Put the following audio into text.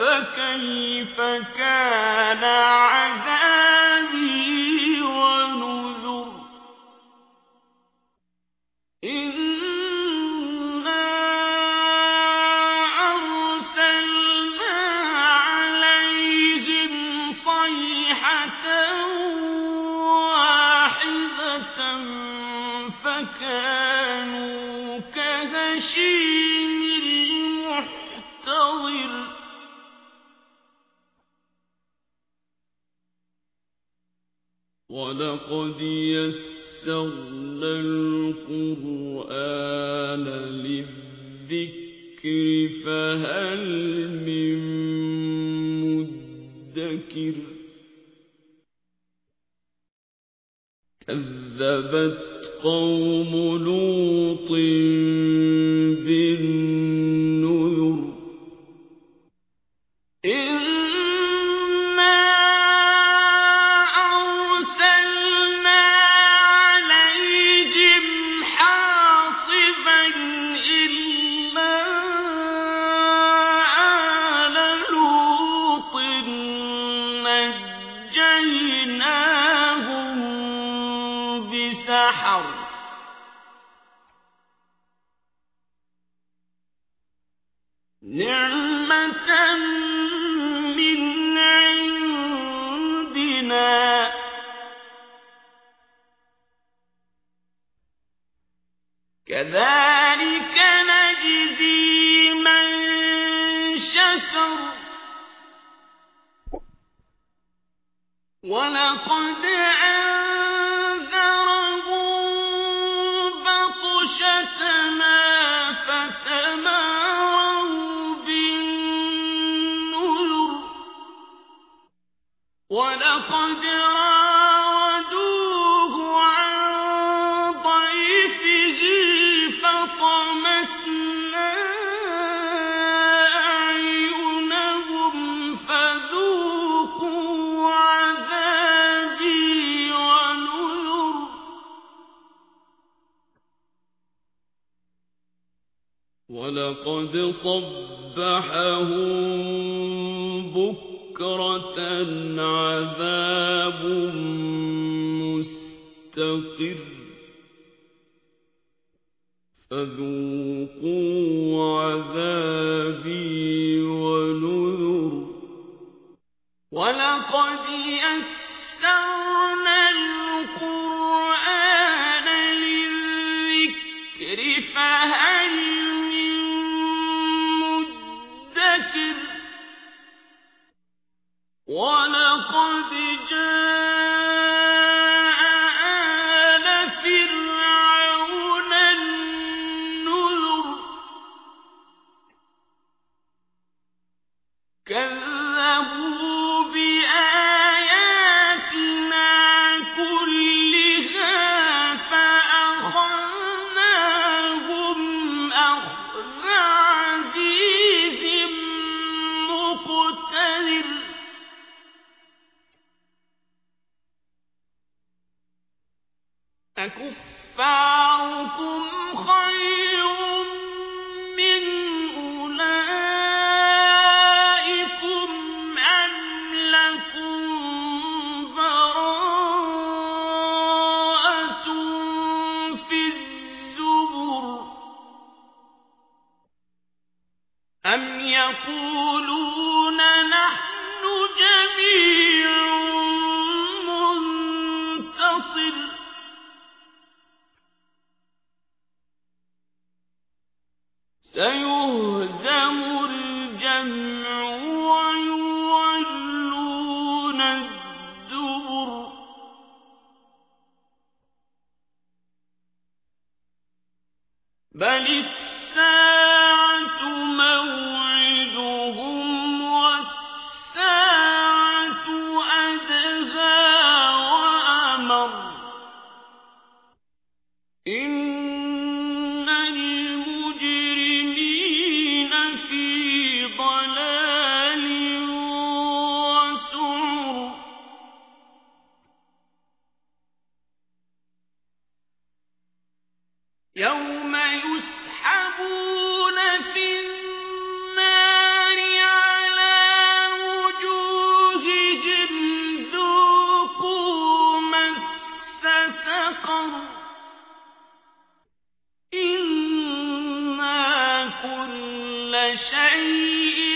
فَكَيْفَ كَانَ عَذَابِي وَنُذُرِ؟ إِنَّا أَرْسَلْنَا عَلَيْهِمْ صَيْحَةً وَاحِدَةً فَكَانُوا وَلَقَدْ يَسَّرْنَا الْقُرْآنَ لِلذِّكْرِ فَهَلْ مِن مُّدَّكِرٍ كَذَّبَتْ قَوْمُ لُوطٍ نِّعْمَةً مِّنْ عِندِنَا ۚ. كَذَٰلِكَ نَجْزِي مَن شَكَرَ. وَلَقَدْ وَلَقَدْ رَاوَدُوهُ عَن ضَيْفِهِ فَطَمَسْنَا أَعْيُنَهُمْ فَذُوقُوا عَذَابِي وَلَقَدْ صَبَّحَهُم بُكْرَةً عَذَابٌ مُّسْتَقِرٌّ. فَذُوقُوا عَذَابِي وَنُذُرِ. وَلَقَدْ يَسَّرْنَا الْقُرْآنَ وَلَقَدْ أَكُفَّارُكُمْ خَيْرٌ مِّنْ أُولَٰئِكُمْ أَمْ لَكُم بَرَاءَةٌ فِي الزُّبُرِ أَمْ يَقُولُونَ بَلِ السَّاعَةُ يَوْمَ يُسْحَبُونَ فِي النَّارِ عَلَىٰ وُجُوهِهِمْ ذُوقُوا إِنَّا كُلَّ شَيْءٍ